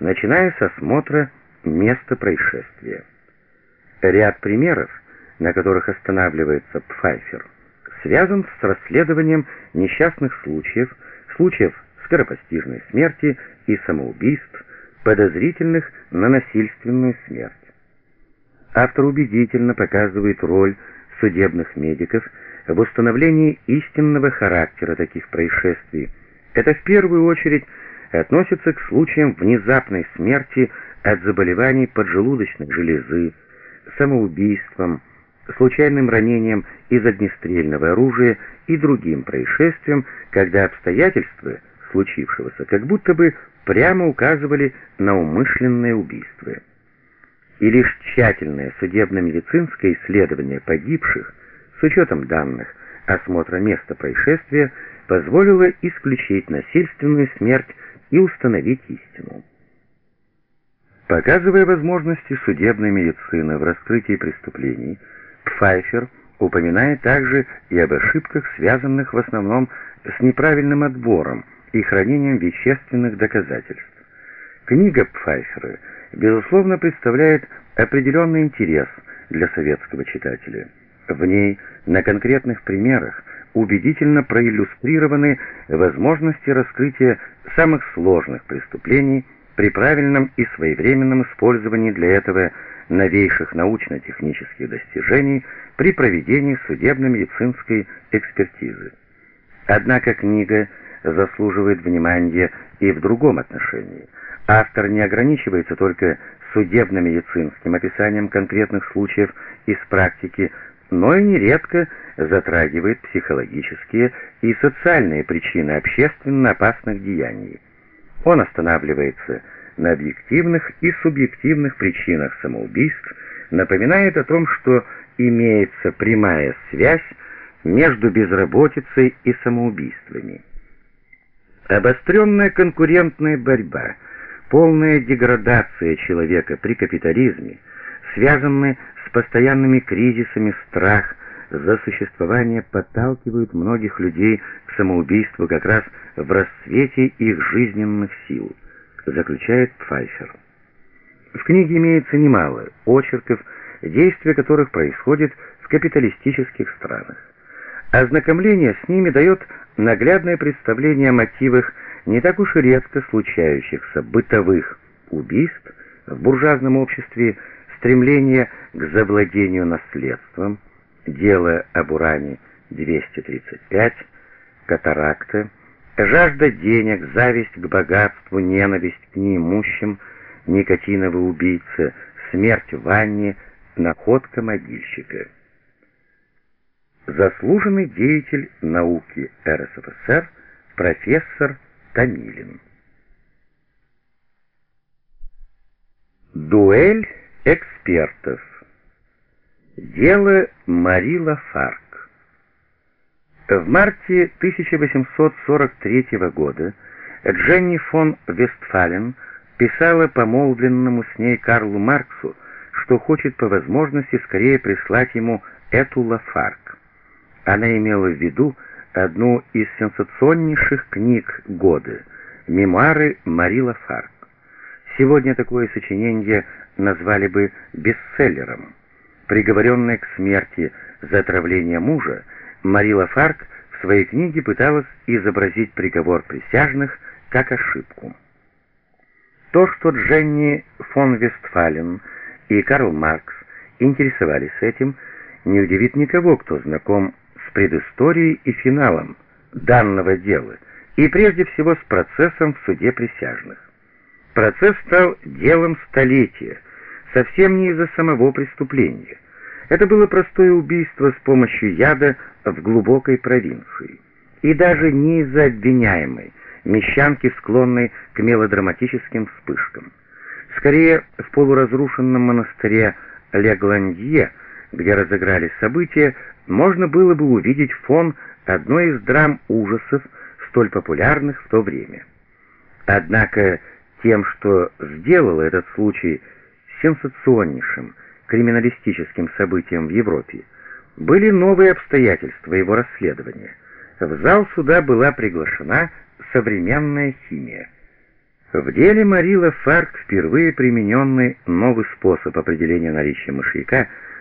начиная с осмотра места происшествия. Ряд примеров, на которых останавливается Пфайфер, связан с расследованием несчастных случаев, случаев скоропостижной смерти и самоубийств, подозрительных на насильственную смерть. Автор убедительно показывает роль судебных медиков в установлении истинного характера таких происшествий. Это в первую очередь относится к случаям внезапной смерти от заболеваний поджелудочной железы, самоубийством, случайным ранением из огнестрельного оружия и другим происшествиям, когда обстоятельства случившегося как будто бы прямо указывали на умышленное убийство. И лишь тщательное судебно-медицинское исследование погибших с учетом данных осмотра места происшествия позволило исключить насильственную смерть и установить истину. Показывая возможности судебной медицины в раскрытии преступлений, Пфайфер упоминает также и об ошибках, связанных в основном с неправильным отбором и хранением вещественных доказательств. Книга Пфайфера, безусловно, представляет определенный интерес для советского читателя. В ней на конкретных примерах убедительно проиллюстрированы возможности раскрытия самых сложных преступлений при правильном и своевременном использовании для этого новейших научно-технических достижений при проведении судебно-медицинской экспертизы. Однако книга заслуживает внимания и в другом отношении. Автор не ограничивается только судебно-медицинским описанием конкретных случаев из практики, но и нередко затрагивает психологические и социальные причины общественно опасных деяний. Он останавливается на объективных и субъективных причинах самоубийств, напоминает о том, что имеется прямая связь между безработицей и самоубийствами. Обостренная конкурентная борьба, полная деградация человека при капитализме, связанные с постоянными кризисами страх за существование подталкивают многих людей к самоубийству как раз в расцвете их жизненных сил, заключает Пфайфер. В книге имеется немало очерков, действия которых происходят в капиталистических странах. Ознакомление с ними дает наглядное представление о мотивах не так уж и редко случающихся бытовых убийств в буржуазном обществе, стремление к завладению наследством, дело об уране 235, катаракта, жажда денег, зависть к богатству, ненависть к неимущим, никотиновый убийца, смерть в ванне, находка могильщика заслуженный деятель науки РСФСР профессор Томилин. Дуэль экспертов. Дело Мари Лафарк. В марте 1843 года Дженни фон Вестфален писала помолвленному с ней Карлу Марксу, что хочет по возможности скорее прислать ему эту Лафарк. Она имела в виду одну из сенсационнейших книг года «Мемуары Мари Лафарк». Сегодня такое сочинение назвали бы бестселлером. Приговоренная к смерти за отравление мужа, Мари Лафарк в своей книге пыталась изобразить приговор присяжных как ошибку. То, что Дженни фон Вестфален и Карл Маркс интересовались этим, не удивит никого, кто знаком предысторией и финалом данного дела, и прежде всего с процессом в суде присяжных. Процесс стал делом столетия, совсем не из-за самого преступления. Это было простое убийство с помощью яда в глубокой провинции. И даже не из-за обвиняемой, мещанки, склонной к мелодраматическим вспышкам. Скорее, в полуразрушенном монастыре Легландье, где разыгрались события, можно было бы увидеть фон одной из драм ужасов, столь популярных в то время. Однако тем, что сделало этот случай сенсационнейшим криминалистическим событием в Европе, были новые обстоятельства его расследования. В зал суда была приглашена современная химия. В деле Марила Фарк впервые примененный новый способ определения наличия мышьяка